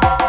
Bye.